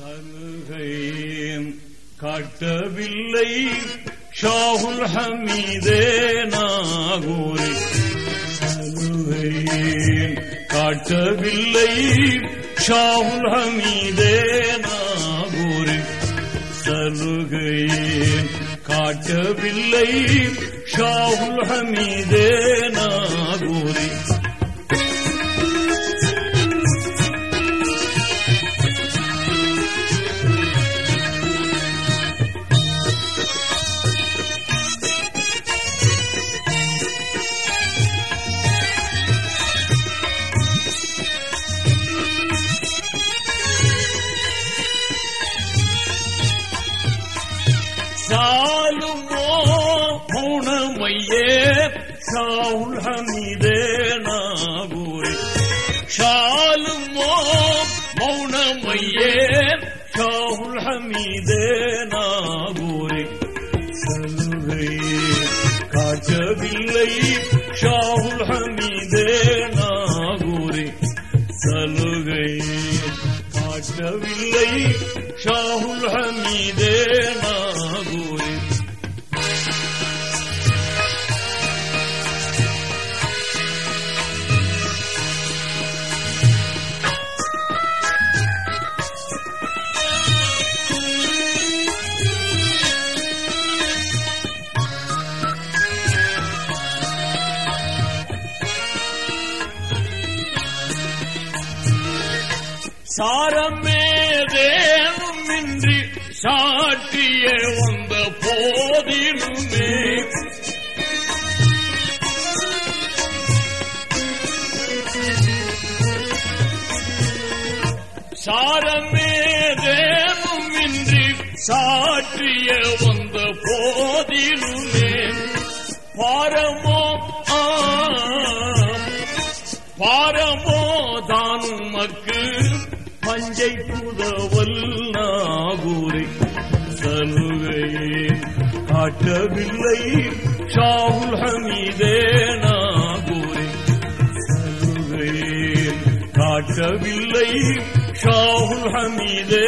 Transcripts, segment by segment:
சலுகை காட்டவில்லை. ஷாகுல் ஹமீதே நாகூரி சலுகை காட்டவில்லை. ஷாகுல் ஹமீதே நாகூரி சலுகை காட்டவில்லை. ஷாகுல் ஹமீதே நாகூரி சாலுமோ மௌனமையே ஷாவுல் ஹமீதே நாகூரி. ஷாலுமோ மௌனமையே ஷாவுல் ஹமீதே நாகூரி. சலுகை காட்டவில்லை ஷாவுல் ஹமீதே நாகூரி. சலுகை காட்டவில்லை ஷாஹுல் ஹமீதே நாகூரி. சாரமேதேனுமின்றி சாட்டிய வந்த போதிலுமே. சாரமேதேனுமின்றி சாற்றிய வந்த போதிலுமே. பாரமோ காட்டவில்லை ஷாவுல் ஹமீதே நாகூரை சலுகையே காட்டவில்லை ஷாவுல் ஹமீதே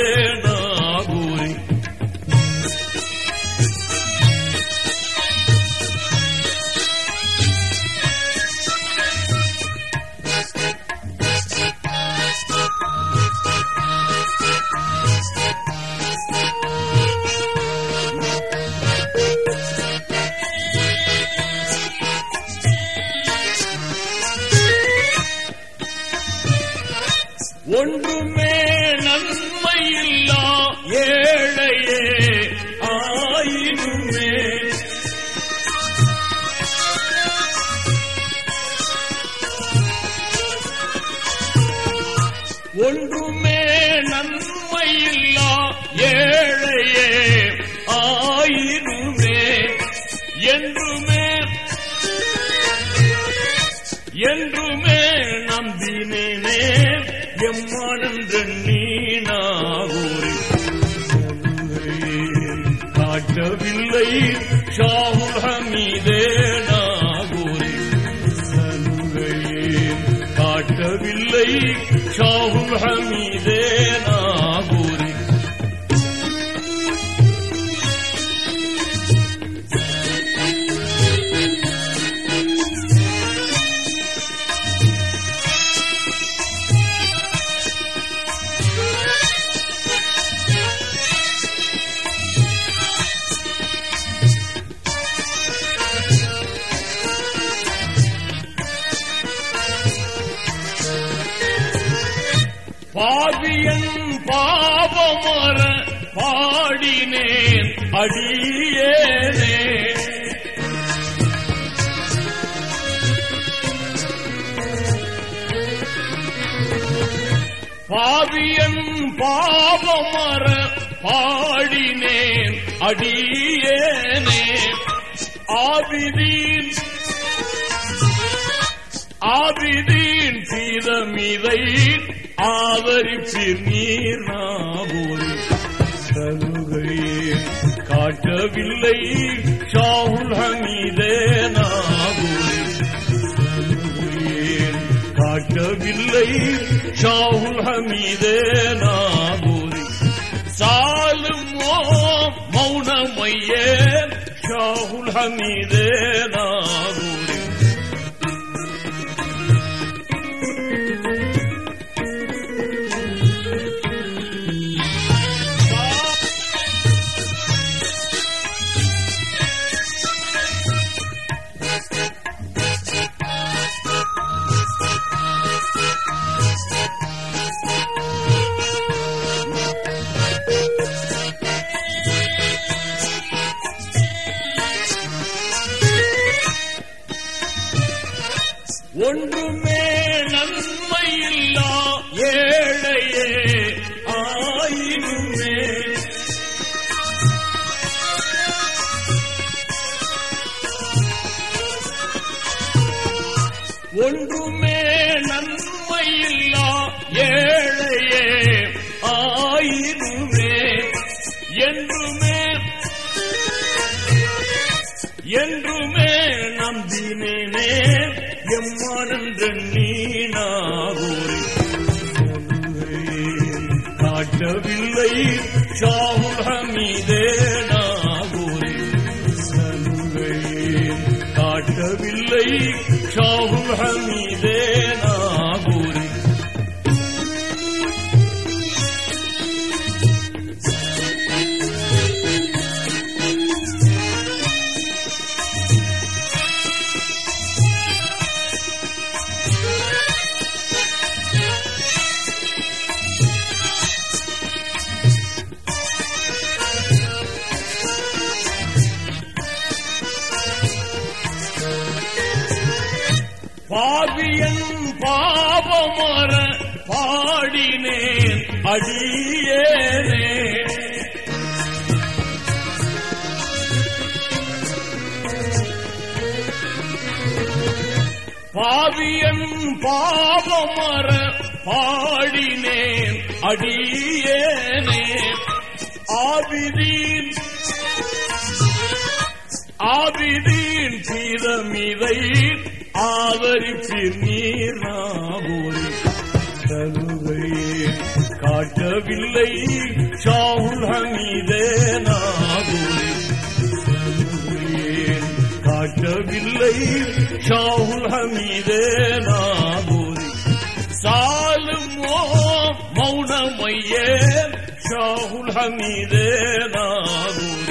ஒன்றுமே நன்மையில்லா ஏழையே ஆயிருமே என்றுமே என்றுமே நம்பினேனே எம்மானந்த நீனாகூரி காட்டவில்லை ஷாவுல் ஹமீதே நாகூரி சலுகையே காட்டவில்லை ஷாவுல் பாவியன் பாவமர பாடினேன் அடியேனே. பாவியன் பாவமர பாடினேன் அடியேனே. ஆவிதீன் ஆவிதீன் சீதமிதை ஆதரிப்பீர் நீர் நாவூரி சலுகையே காட்டவில்லை ஷாவுல் ஹமீதே நாகூரி. சலுகையே காட்டவில்லை ஷாவுல் ஹமீதே நாகூரி. சாலுமோ மௌனமையே ஷாஹுல் ஹமீதே நாகூரி. ஒன்றுமே நன்மையில்லா ஏழையே ஆயினுமே. ஒன்றுமே நன்மையில்லா ஏழையே ஆயினுமே. காட்டவில்லை ஷாவுல் பாவியன் பாவமர பாடினேன் அடியேனே. பாவியன் பாவமர பாடினேன் அடியேனே. ஆவிதீன் ஆவிதீன் சீரமிதை ஆவரிச்சு நீராபோரி கருவை காட்டவில்லை. ஷாவுல் ஹமீதே நாகூரி காட்டவில்லை. ஷாவுல் ஹமீதே நாகூரி சாலுமோ மௌனமையே. ஷாவுல் ஹமீதே நாகூரி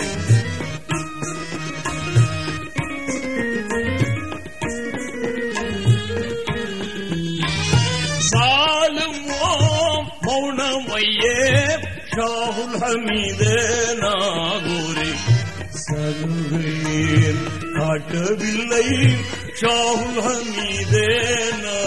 மோகமிதேனாகுரி சங்குவேன் காட்டவில்லை சாகுல் ஹமீதேனா